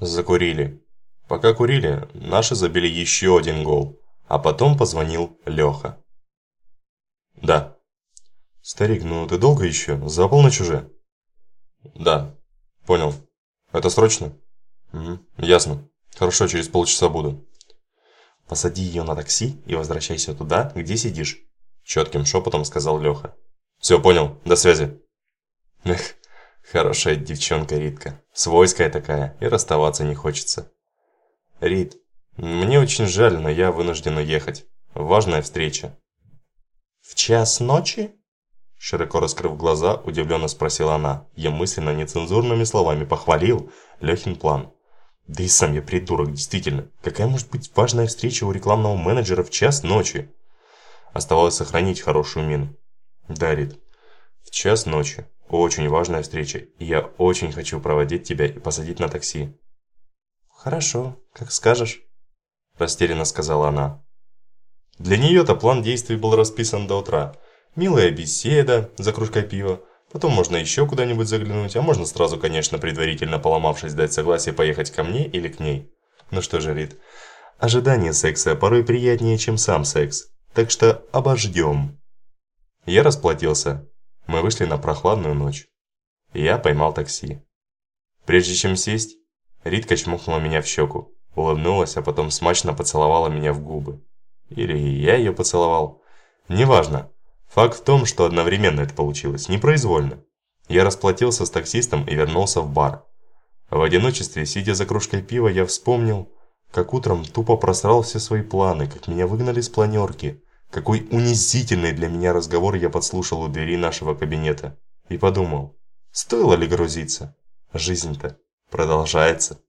Закурили. Пока курили, наши забили еще один гол. А потом позвонил Леха. Да. Старик, ну ты долго еще? За полночь уже? Да. Понял. Это срочно? Угу. Ясно. Хорошо, через полчаса буду. Посади ее на такси и возвращайся туда, где сидишь. Четким шепотом сказал Леха. Все, понял. До связи. Эх, хорошая девчонка Ритка. Свойская такая, и расставаться не хочется. Рит, мне очень жаль, но я вынужден уехать. Важная встреча. В час ночи? Широко раскрыв глаза, удивленно спросила она. Я мысленно нецензурными словами похвалил Лехин план. Да и сам я придурок, действительно. Какая может быть важная встреча у рекламного менеджера в час ночи? Оставалось сохранить хорошую мину. Да, Рит, в час ночи. Очень важная встреча, и я очень хочу проводить тебя и посадить на такси. Хорошо, как скажешь, растерянно сказала она. Для нее-то план действий был расписан до утра. Милая беседа за кружкой пива, потом можно еще куда-нибудь заглянуть, а можно сразу, конечно, предварительно поломавшись дать согласие поехать ко мне или к ней. Ну что же, Рит, ожидание секса порой приятнее, чем сам секс, так что обождем. Я расплатился, мы вышли на прохладную ночь. Я поймал такси. Прежде чем сесть, Ритка чмокнула меня в щеку, улыбнулась, а потом смачно поцеловала меня в губы. Или я ее поцеловал. Неважно. Факт в том, что одновременно это получилось, непроизвольно. Я расплатился с таксистом и вернулся в бар. В одиночестве, сидя за кружкой пива, я вспомнил, как утром тупо просрал все свои планы, как меня выгнали с планерки, какой унизительный для меня разговор я подслушал у двери нашего кабинета. И подумал, стоило ли грузиться? Жизнь-то продолжается.